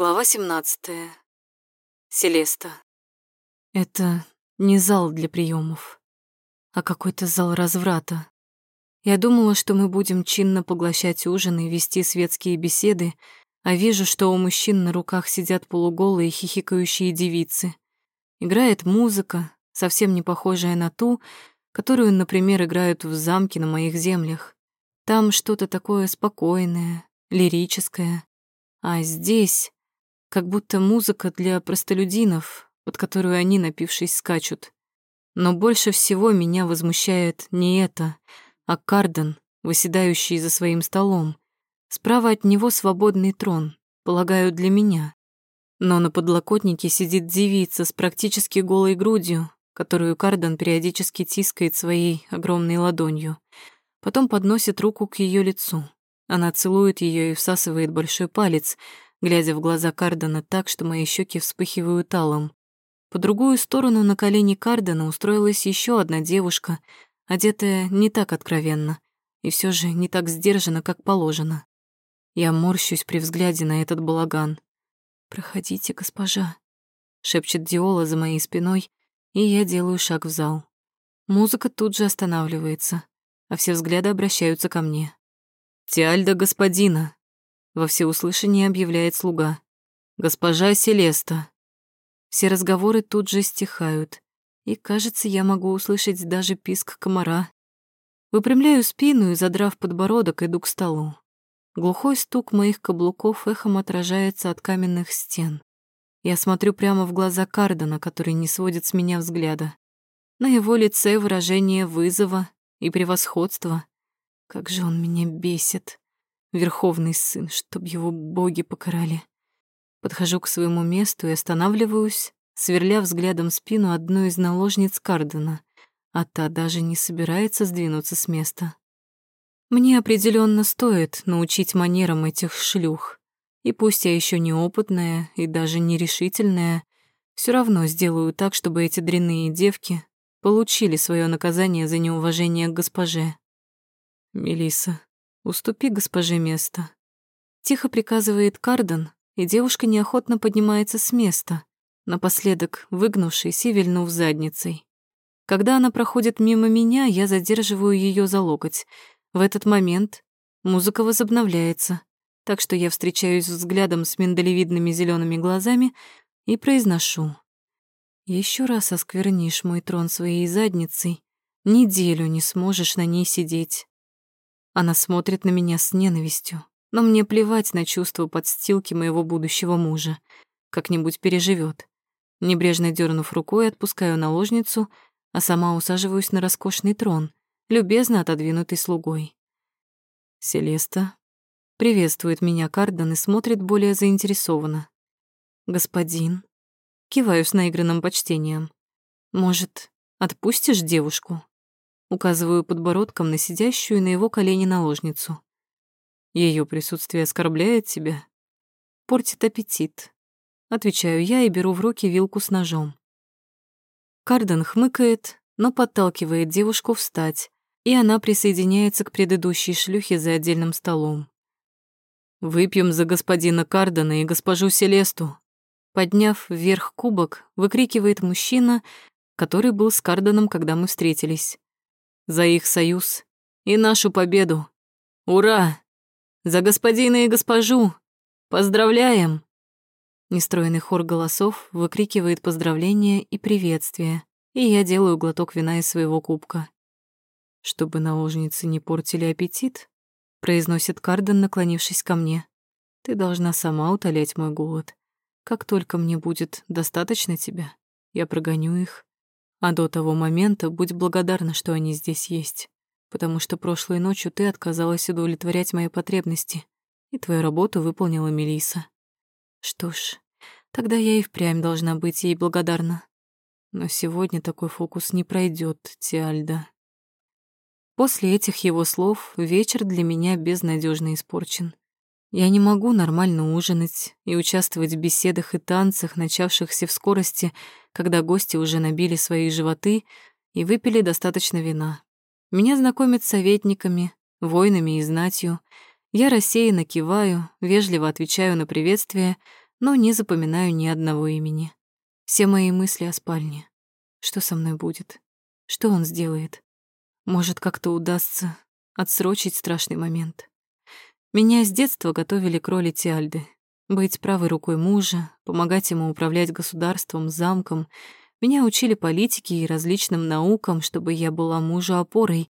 Глава 17. Селеста. Это не зал для приемов, а какой-то зал разврата. Я думала, что мы будем чинно поглощать ужин и вести светские беседы, а вижу, что у мужчин на руках сидят полуголые хихикающие девицы. Играет музыка, совсем не похожая на ту, которую, например, играют в замке на моих землях. Там что-то такое спокойное, лирическое. А здесь как будто музыка для простолюдинов, под которую они, напившись, скачут. Но больше всего меня возмущает не это, а Карден, выседающий за своим столом. Справа от него свободный трон, полагаю, для меня. Но на подлокотнике сидит девица с практически голой грудью, которую Карден периодически тискает своей огромной ладонью. Потом подносит руку к ее лицу. Она целует ее и всасывает большой палец — глядя в глаза Кардена так, что мои щеки вспыхивают алым. По другую сторону на колени Кардена устроилась еще одна девушка, одетая не так откровенно и все же не так сдержанно, как положено. Я морщусь при взгляде на этот балаган. «Проходите, госпожа», — шепчет Диола за моей спиной, и я делаю шаг в зал. Музыка тут же останавливается, а все взгляды обращаются ко мне. «Тиальда господина», во всеуслышание объявляет слуга. «Госпожа Селеста». Все разговоры тут же стихают, и, кажется, я могу услышать даже писк комара. Выпрямляю спину и, задрав подбородок, иду к столу. Глухой стук моих каблуков эхом отражается от каменных стен. Я смотрю прямо в глаза Кардена, который не сводит с меня взгляда. На его лице выражение вызова и превосходства. Как же он меня бесит. Верховный сын, чтоб его боги покарали. Подхожу к своему месту и останавливаюсь, сверля взглядом спину одной из наложниц Кардена, а та даже не собирается сдвинуться с места. Мне определенно стоит научить манерам этих шлюх. И пусть я еще неопытная и даже нерешительная, все равно сделаю так, чтобы эти дрянные девки получили свое наказание за неуважение к госпоже. Мелиса, «Уступи госпоже место». Тихо приказывает Карден, и девушка неохотно поднимается с места, напоследок выгнувшись и вильнув задницей. Когда она проходит мимо меня, я задерживаю ее за локоть. В этот момент музыка возобновляется, так что я встречаюсь взглядом с миндалевидными зелеными глазами и произношу. Еще раз осквернишь мой трон своей задницей, неделю не сможешь на ней сидеть. Она смотрит на меня с ненавистью, но мне плевать на чувства подстилки моего будущего мужа. Как-нибудь переживет. Небрежно дернув рукой, отпускаю наложницу, а сама усаживаюсь на роскошный трон, любезно отодвинутый слугой. Селеста приветствует меня Карден и смотрит более заинтересованно. «Господин?» Киваю с наигранным почтением. «Может, отпустишь девушку?» Указываю подбородком на сидящую на его колени наложницу. Ее присутствие оскорбляет тебя? Портит аппетит. Отвечаю я и беру в руки вилку с ножом. Карден хмыкает, но подталкивает девушку встать, и она присоединяется к предыдущей шлюхе за отдельным столом. «Выпьем за господина Кардена и госпожу Селесту», подняв вверх кубок, выкрикивает мужчина, который был с Карденом, когда мы встретились за их союз и нашу победу. Ура! За господина и госпожу! Поздравляем!» Нестроенный хор голосов выкрикивает поздравления и приветствия, и я делаю глоток вина из своего кубка. «Чтобы наложницы не портили аппетит», — произносит Карден, наклонившись ко мне, «ты должна сама утолять мой голод. Как только мне будет достаточно тебя, я прогоню их а до того момента будь благодарна, что они здесь есть, потому что прошлой ночью ты отказалась удовлетворять мои потребности, и твою работу выполнила Мелиса. Что ж, тогда я и впрямь должна быть ей благодарна. Но сегодня такой фокус не пройдет, Тиальда. После этих его слов вечер для меня безнадежно испорчен. Я не могу нормально ужинать и участвовать в беседах и танцах, начавшихся в скорости, когда гости уже набили свои животы и выпили достаточно вина. Меня знакомят с советниками, воинами и знатью. Я рассеянно киваю, вежливо отвечаю на приветствие, но не запоминаю ни одного имени. Все мои мысли о спальне. Что со мной будет? Что он сделает? Может, как-то удастся отсрочить страшный момент. Меня с детства готовили к роли Тиальды. Быть правой рукой мужа, помогать ему управлять государством, замком. Меня учили политике и различным наукам, чтобы я была мужу опорой.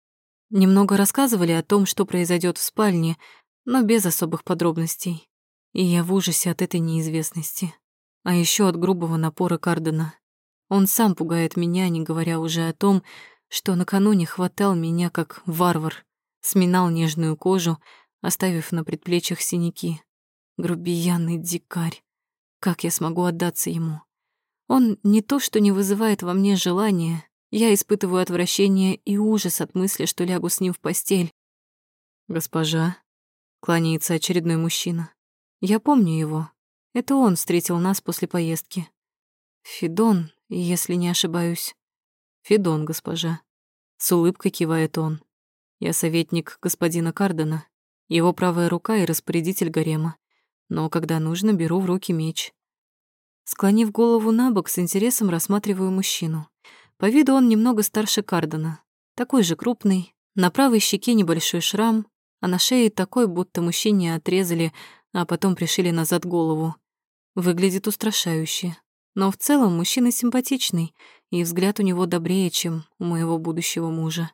Немного рассказывали о том, что произойдет в спальне, но без особых подробностей. И я в ужасе от этой неизвестности. А еще от грубого напора Кардена. Он сам пугает меня, не говоря уже о том, что накануне хватал меня как варвар, сминал нежную кожу, оставив на предплечьях синяки. Грубиянный дикарь. Как я смогу отдаться ему? Он не то, что не вызывает во мне желания, я испытываю отвращение и ужас от мысли, что лягу с ним в постель. «Госпожа», — кланяется очередной мужчина. «Я помню его. Это он встретил нас после поездки. Фидон, если не ошибаюсь». «Фидон, госпожа». С улыбкой кивает он. «Я советник господина Кардена, его правая рука и распорядитель гарема. Но когда нужно, беру в руки меч». Склонив голову на бок, с интересом рассматриваю мужчину. По виду он немного старше Кардена. Такой же крупный, на правой щеке небольшой шрам, а на шее такой, будто мужчине отрезали, а потом пришили назад голову. Выглядит устрашающе. Но в целом мужчина симпатичный, и взгляд у него добрее, чем у моего будущего мужа.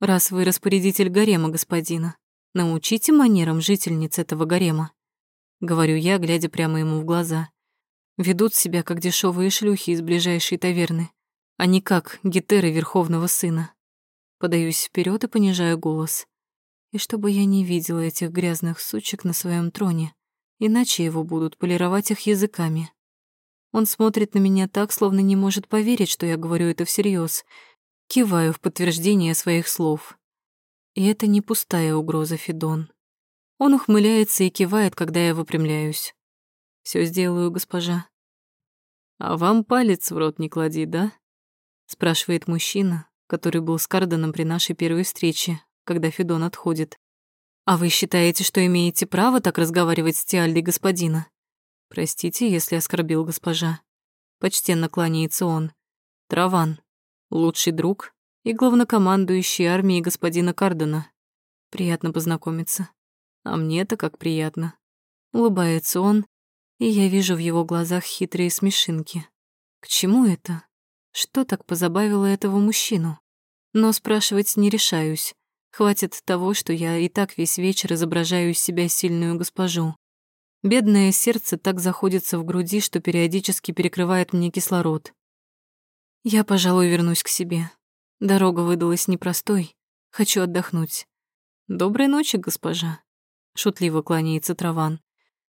«Раз вы распорядитель гарема, господина, научите манерам жительниц этого гарема», — говорю я, глядя прямо ему в глаза. Ведут себя, как дешевые шлюхи из ближайшей таверны а не как гетеры Верховного Сына. Подаюсь вперед и понижаю голос. И чтобы я не видела этих грязных сучек на своем троне, иначе его будут полировать их языками. Он смотрит на меня так, словно не может поверить, что я говорю это всерьез. Киваю в подтверждение своих слов. И это не пустая угроза, Федон. Он ухмыляется и кивает, когда я выпрямляюсь. Все сделаю, госпожа. А вам палец в рот не клади, да? спрашивает мужчина, который был с Карденом при нашей первой встрече, когда Федон отходит. «А вы считаете, что имеете право так разговаривать с Тиальдой господина?» «Простите, если оскорбил госпожа». Почтенно кланяется он. «Траван, лучший друг и главнокомандующий армией господина Кардена. Приятно познакомиться. А мне-то как приятно». Улыбается он, и я вижу в его глазах хитрые смешинки. К чему это? Что так позабавило этого мужчину? Но спрашивать не решаюсь. Хватит того, что я и так весь вечер изображаю из себя сильную госпожу. Бедное сердце так заходится в груди, что периодически перекрывает мне кислород. Я, пожалуй, вернусь к себе. Дорога выдалась непростой. Хочу отдохнуть. Доброй ночи, госпожа. Шутливо кланяется Траван.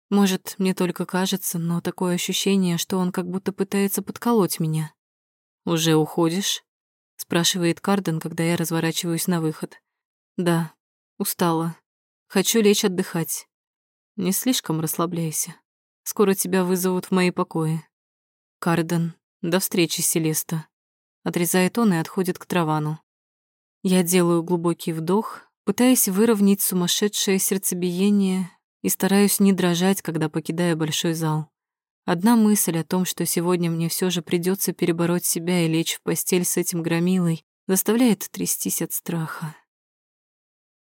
Может, мне только кажется, но такое ощущение, что он как будто пытается подколоть меня. «Уже уходишь?» — спрашивает Карден, когда я разворачиваюсь на выход. «Да, устала. Хочу лечь отдыхать. Не слишком расслабляйся. Скоро тебя вызовут в мои покои. Карден, до встречи, Селеста». Отрезает он и отходит к Травану. Я делаю глубокий вдох, пытаясь выровнять сумасшедшее сердцебиение и стараюсь не дрожать, когда покидаю большой зал. Одна мысль о том, что сегодня мне все же придется перебороть себя и лечь в постель с этим громилой, заставляет трястись от страха.